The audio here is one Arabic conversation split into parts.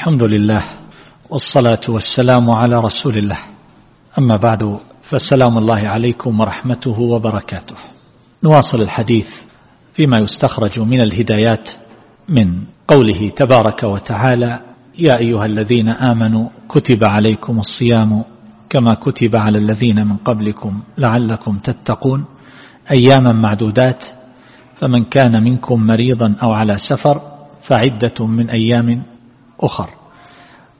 الحمد لله والصلاة والسلام على رسول الله. أما بعد فسلام الله عليكم ورحمته وبركاته. نواصل الحديث فيما يستخرج من الهدايات من قوله تبارك وتعالى يا أيها الذين آمنوا كتب عليكم الصيام كما كتب على الذين من قبلكم لعلكم تتقون. أياما معدودات فمن كان منكم مريضا أو على سفر فعدة من أيام أخر.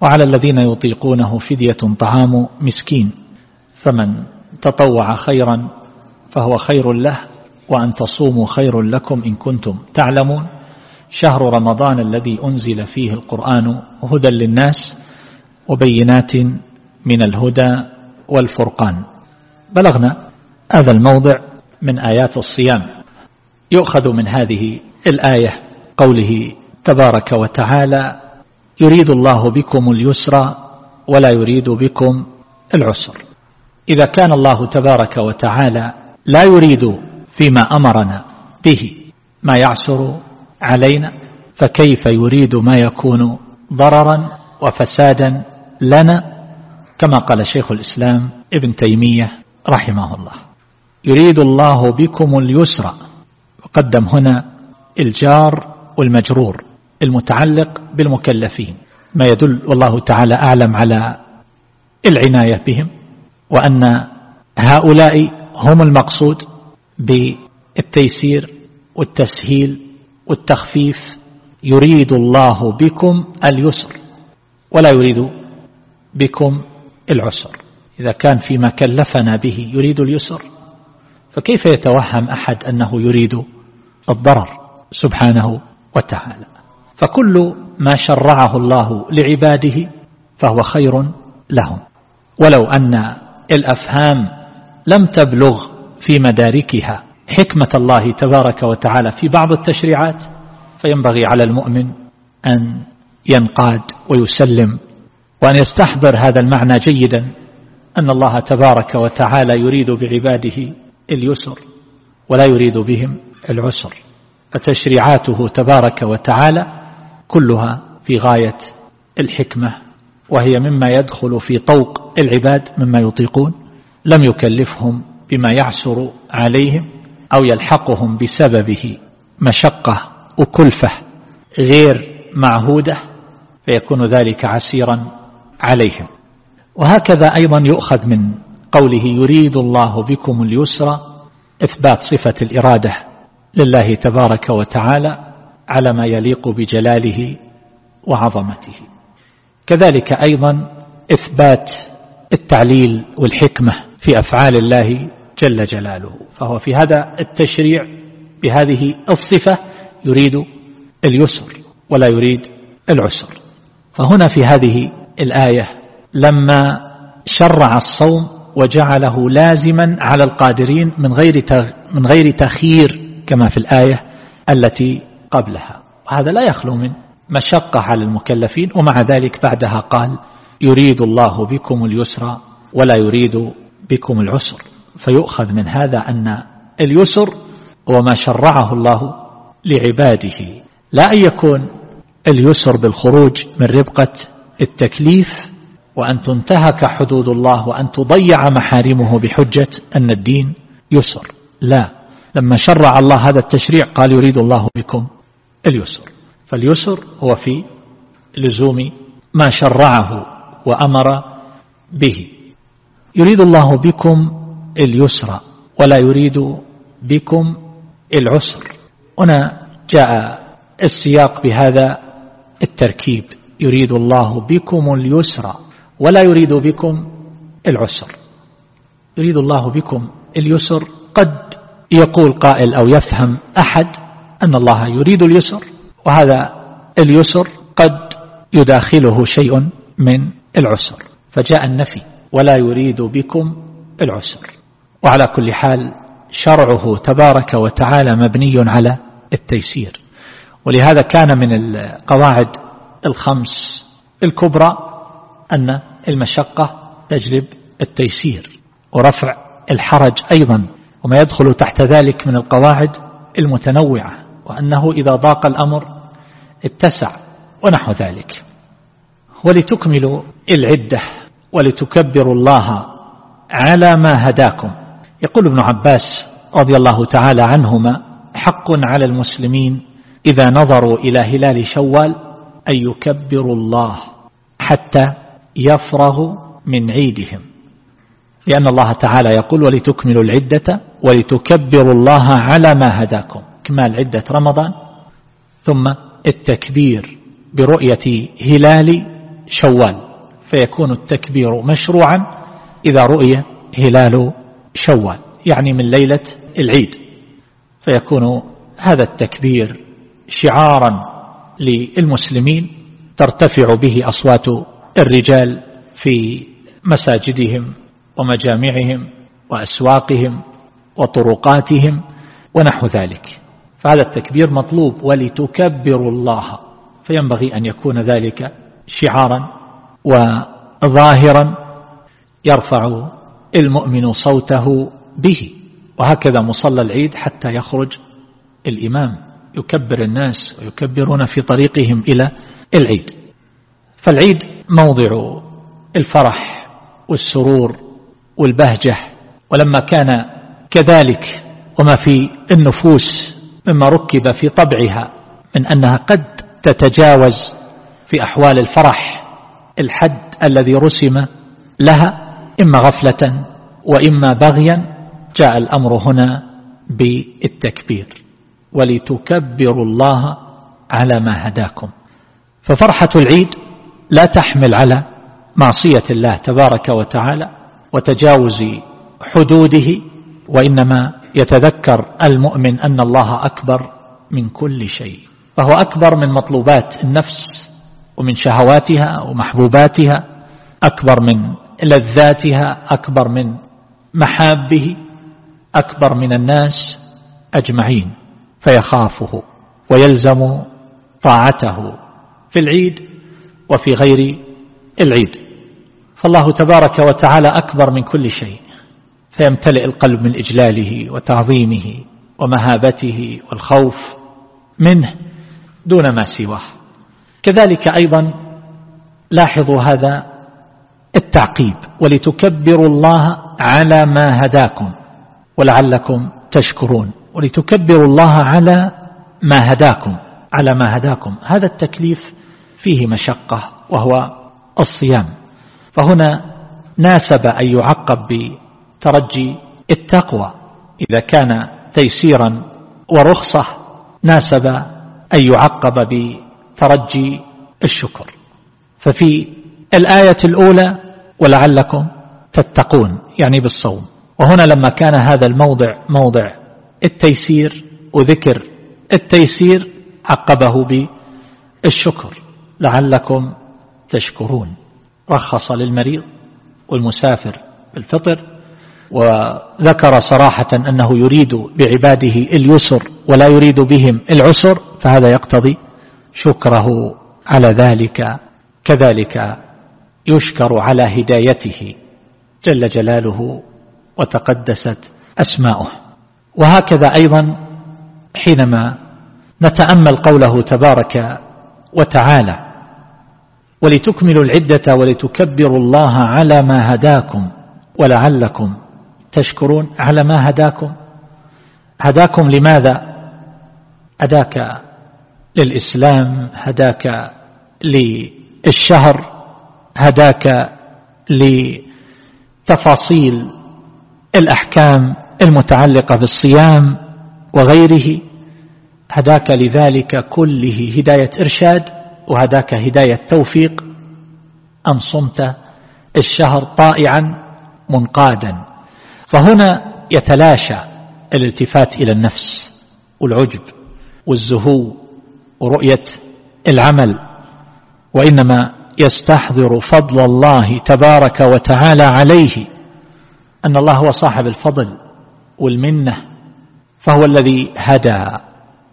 وعلى الذين يطيقونه فدية طعام مسكين. فمن تطوع خيرا فهو خير له وأن تصوموا خير لكم إن كنتم تعلمون. شهر رمضان الذي أنزل فيه القرآن هدى للناس وبينات من الهدى والفرقان. بلغنا هذا الموضع من آيات الصيام. يؤخذ من هذه الآية قوله تبارك وتعالى يريد الله بكم اليسر ولا يريد بكم العسر. إذا كان الله تبارك وتعالى لا يريد فيما أمرنا به ما يعسر علينا فكيف يريد ما يكون ضررا وفسادا لنا؟ كما قال شيخ الإسلام ابن تيمية رحمه الله. يريد الله بكم اليسر وقدم هنا الجار والمجرور. المتعلق بالمكلفين ما يدل والله تعالى أعلم على العناية بهم وأن هؤلاء هم المقصود بالتيسير والتسهيل والتخفيف. يريد الله بكم اليسر ولا يريد بكم العسر. إذا كان فيما كلفنا به يريد اليسر فكيف يتوهم أحد أنه يريد الضرر سبحانه وتعالى؟ فكل ما شرعه الله لعباده فهو خير لهم. ولو أن الأفهام لم تبلغ في مداركها حكمة الله تبارك وتعالى في بعض التشريعات فينبغي على المؤمن أن ينقاد ويسلم وأن يستحضر هذا المعنى جيدا أن الله تبارك وتعالى يريد بعباده اليسر ولا يريد بهم العسر. فتشريعاته تبارك وتعالى كلها في غاية الحكمة وهي مما يدخل في طوق العباد مما يطيقون لم يكلفهم بما يعسر عليهم أو يلحقهم بسببه مشقة وكلفة غير معهودة فيكون ذلك عسيرا عليهم. وهكذا أيضا يؤخذ من قوله يريد الله بكم اليسر إثبات صفة الإرادة لله تبارك وتعالى على ما يليق بجلاله وعظمته. كذلك أيضا إثبات التعليل والحكمة في أفعال الله جل جلاله فهو في هذا التشريع بهذه الصفة يريد اليسر ولا يريد العسر. فهنا في هذه الآية لما شرع الصوم وجعله لازما على القادرين من غير من غير تخيير كما في الآية التي قبلها. وهذا لا يخلو من مشقة على المكلفين ومع ذلك بعدها قال يريد الله بكم اليسر ولا يريد بكم العسر. فيؤخذ من هذا أن اليسر هو ما شرعه الله لعباده. لا أن يكون اليسر بالخروج من ربقة التكليف وأن تنتهك حدود الله وأن تضيع محارمه بحجة أن الدين يسر. لا. لما شرع الله هذا التشريع قال يريد الله بكم اليسر. فاليسر هو في لزوم ما شرعه وأمر به. يريد الله بكم اليسر ولا يريد بكم العسر. هنا جاء السياق بهذا التركيب. يريد الله بكم اليسر ولا يريد بكم العسر. يريد الله بكم اليسر. قد يقول قائل أو يفهم أحد أن الله يريد اليسر وهذا اليسر قد يداخله شيء من العسر فجاء النفي ولا يريد بكم العسر. وعلى كل حال شرعه تبارك وتعالى مبني على التيسير. ولهذا كان من القواعد الخمس الكبرى أن المشقة تجلب التيسير ورفع الحرج أيضا وما يدخل تحت ذلك من القواعد المتنوعة. وأنه إذا ضاق الأمر اتسع ونحو ذلك. ولتكملوا العدة ولتكبروا الله على ما هداكم. يقول ابن عباس رضي الله تعالى عنهما حق على المسلمين إذا نظروا إلى هلال شوال أن يكبروا الله حتى يفرغوا من عيدهم. لأن الله تعالى يقول ولتكملوا العدة ولتكبروا الله على ما هداكم. إكمال عدة رمضان ثم التكبير برؤية هلال شوال فيكون التكبير مشروعا إذا رؤي هلال شوال يعني من ليلة العيد. فيكون هذا التكبير شعارا للمسلمين ترتفع به أصوات الرجال في مساجدهم ومجامعهم وأسواقهم وطرقاتهم ونحو ذلك. فهذا التكبير مطلوب ولتكبروا الله. فينبغي أن يكون ذلك شعارا وظاهرا يرفع المؤمن صوته به. وهكذا مصلى العيد حتى يخرج الإمام. يكبر الناس ويكبرون في طريقهم إلى العيد. فالعيد موضع الفرح والسرور والبهجة. ولما كان كذلك وما في النفوس مما ركب في طبعها من أنها قد تتجاوز في أحوال الفرح الحد الذي رسم لها إما غفلة وإما بغيا جاء الأمر هنا بالتكبير. ولتكبروا الله على ما هداكم. ففرحة العيد لا تحمل على معصية الله تبارك وتعالى وتجاوز حدوده وإنما يتذكر المؤمن أن الله أكبر من كل شيء فهو أكبر من مطلوبات النفس ومن شهواتها ومحبوباتها أكبر من لذاتها أكبر من محابه أكبر من الناس أجمعين فيخافه ويلزم طاعته في العيد وفي غير العيد. فالله تبارك وتعالى أكبر من كل شيء. فيمتلئ القلب من إجلاله وتعظيمه ومهابته والخوف منه دون ما سواه. كذلك أيضا لاحظوا هذا التعقيب ولتكبروا الله على ما هداكم ولعلكم تشكرون. ولتكبروا الله على ما هداكم على ما هداكم. هذا التكليف فيه مشقة وهو الصيام. فهنا ناسب أن يعقب بترجي التقوى. إذا كان تيسيرا ورخصة ناسب أن يعقب بترجي الشكر. ففي الآية الأولى ولعلكم تتقون يعني بالصوم. وهنا لما كان هذا الموضع موضع التيسير وذكر التيسير عقبه بالشكر. لعلكم تشكرون رخص للمريض والمسافر بالفطر وذكر صراحة أنه يريد بعباده اليسر ولا يريد بهم العسر فهذا يقتضي شكره على ذلك كذلك يشكر على هدايته جل جلاله وتقدست أسماؤه. وهكذا أيضا حينما نتأمل قوله تبارك وتعالى ولتكملوا العدة ولتكبروا الله على ما هداكم ولعلكم تشكرون على ما هداكم. هداكم لماذا؟ هداك للإسلام هداك للشهر هداك لتفاصيل الأحكام المتعلقة بالصيام وغيره. هداك لذلك كله هداية إرشاد وهداك هداية توفيق. أن صمت الشهر طائعا منقادا. فهنا يتلاشى الالتفات إلى النفس والعجب والزهو ورؤية العمل وإنما يستحضر فضل الله تبارك وتعالى عليه أن الله هو صاحب الفضل والمنة فهو الذي هدى.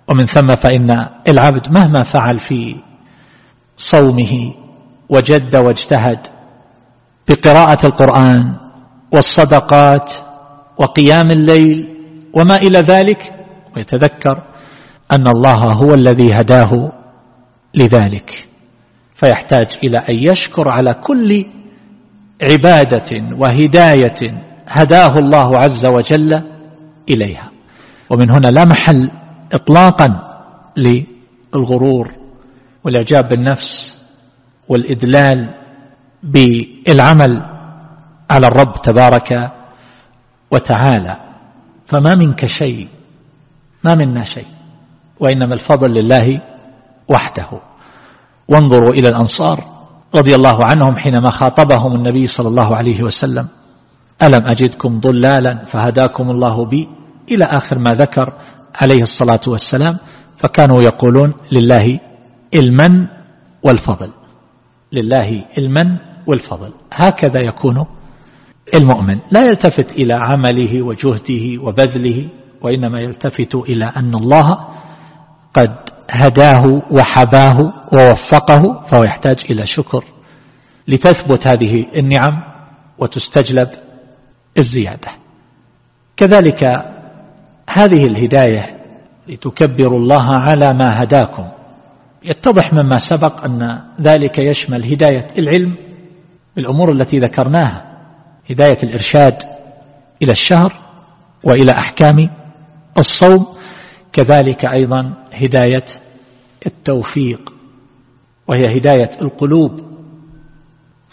ومن ثم فإن العبد مهما فعل في صومه وجد واجتهد بقراءة القرآن والصدقات وقيام الليل وما إلى ذلك ويتذكر أن الله هو الذي هداه لذلك. فيحتاج إلى أن يشكر على كل عبادة وهداية هداه الله عز وجل إليها. ومن هنا لا محل إطلاقا للغرور والإعجاب بالنفس والإدلال بالعمل على الرب تبارك وتعالى فما منك شيء ما منا شيء وإنما الفضل لله وحده. وانظروا إلى الأنصار رضي الله عنهم حينما خاطبهم النبي صلى الله عليه وسلم. ألم أجدكم ضلالا فهداكم الله بي؟ إلى آخر ما ذكر عليه الصلاة والسلام فكانوا يقولون لله المن والفضل. لله المن والفضل. هكذا يكون المؤمن لا يلتفت إلى عمله وجهده وبذله وإنما يلتفت إلى أن الله قد هداه وحباه ووفقه فهو يحتاج إلى شكر لتثبت هذه النعم وتستجلب الزيادة. كذلك هذه الهداية لتكبروا الله على ما هداكم. يتضح مما سبق أن ذلك يشمل هداية العلم بالأمور التي ذكرناها. هداية الإرشاد إلى الشهر وإلى أحكام الصوم كذلك أيضا هداية التوفيق وهي هداية القلوب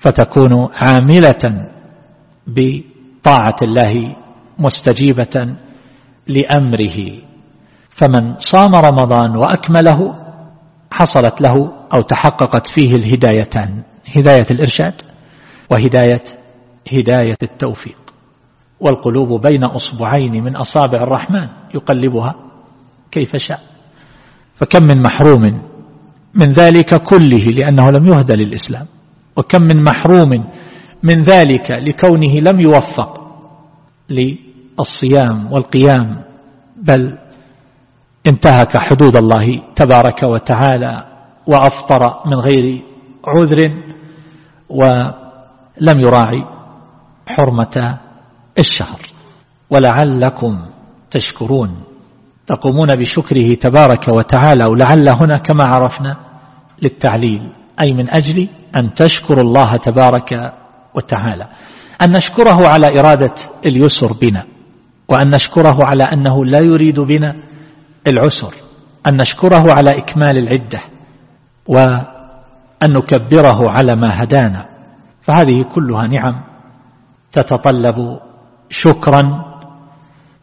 فتكون عاملة بطاعة الله مستجيبة لأمره. فمن صام رمضان وأكمله حصلت له أو تحققت فيه الهدايتان هداية الإرشاد وهداية هداية التوفيق. والقلوب بين أصبعين من أصابع الرحمن يقلبها كيف شاء. فكم من محروم من ذلك كله لأنه لم يهدى للإسلام. وكم من محروم من ذلك لكونه لم يوفق للصيام والقيام. بل انتهك حدود الله تبارك وتعالى وأفطر من غير عذر ولم يراعي حرمة الشهر. ولعلكم تشكرون. تقومون بشكره تبارك وتعالى ولعل هنا كما عرفنا للتعليل أي من أجل أن تشكروا الله تبارك وتعالى. أن نشكره على إرادة اليسر بنا وأن نشكره على أنه لا يريد بنا العسر. أن نشكره على إكمال العدة وأن نكبره على ما هدانا. فهذه كلها نعم تتطلب شكرا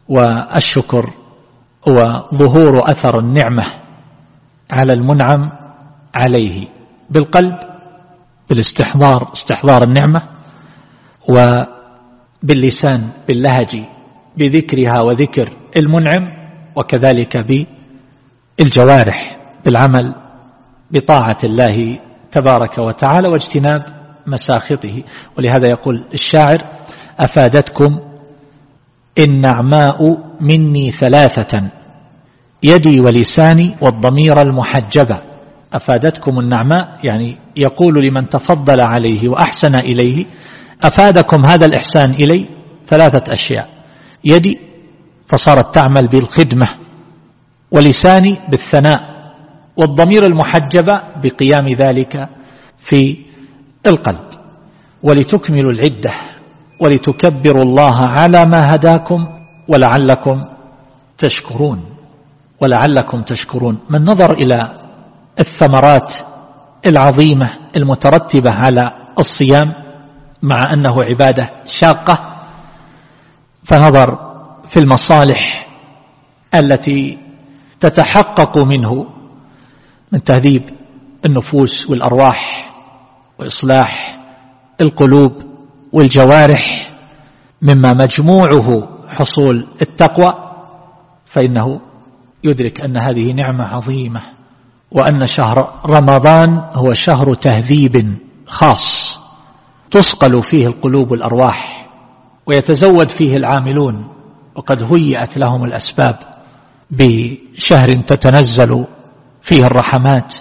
والشكر هو ظهور أثر النعمة على المنعم عليه. بالقلب بالاستحضار استحضار النعمة وباللسان باللهج بذكرها وذكر المنعم وكذلك بالجوارح بالعمل بطاعة الله تبارك وتعالى واجتناب مساخطه. ولهذا يقول الشاعر أفادتكم؟ النعماء مني ثلاثة يدي ولساني والضمير المحجبة أفادتكم النعماء؟ يعني يقول لمن تفضل عليه وأحسن إليه أفادكم هذا الإحسان إلي؟ ثلاثة أشياء. يدي فصارت تعمل بالخدمة ولساني بالثناء والضمير المحجبة بقيام ذلك في القلب ولتكملوا العدة. ولتكبروا الله على ما هداكم ولعلكم تشكرون. ولعلكم تشكرون. من نظر إلى الثمرات العظيمة المترتبة على الصيام مع أنه عبادة شاقة فنظر في المصالح التي تتحقق منه من تهذيب النفوس والأرواح وإصلاح القلوب والجوارح مما مجموعه حصول التقوى فإنه يدرك أن هذه نعمة عظيمة وأن شهر رمضان هو شهر تهذيب خاص تصقل فيه القلوب والأرواح ويتزود فيه العاملون وقد هيئت لهم الأسباب بشهر تتنزل فيه الرحمات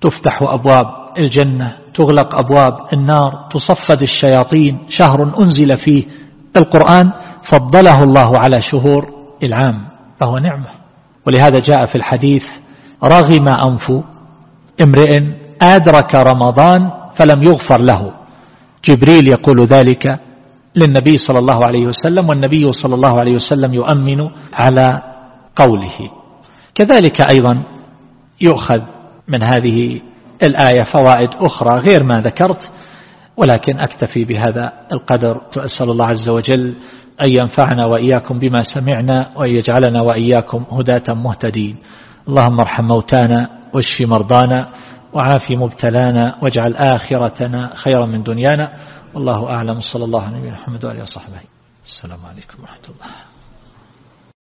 تفتح أبواب الجنة تغلق أبواب النار تصفد الشياطين شهر أنزل فيه. القرآن فضله الله على شهور العام فهو نعمة. ولهذا جاء في الحديث رغم أنف امرئ أدرك رمضان فلم يغفر له. جبريل يقول ذلك للنبي صلى الله عليه وسلم والنبي صلى الله عليه وسلم يؤمن على قوله. كذلك أيضا يؤخذ من هذه الآية فوائد أخرى غير ما ذكرت ولكن أكتفي بهذا القدر. وأسأل الله عز وجل أن ينفعنا وإياكم بما سمعنا وأن يجعلنا وإياكم هداة مهتدين. اللهم ارحم موتانا واشف مرضانا وعافي مبتلانا واجعل آخرتنا خيرا من دنيانا. والله أعلم. صلى الله عليه وسلم محمد وعلى صحبه السلام عليكم ورحمة الله.